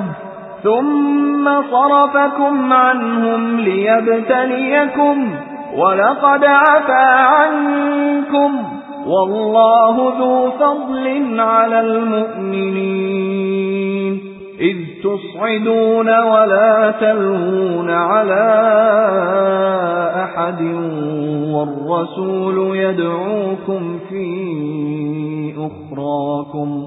الآخرة ثم صرفكم عنهم ليبتليكم ولقد عفا عنكم والله ذو فضل على المؤمنين إذ تصعدون ولا تلوون على أحد والرسول يدعوكم في أخراكم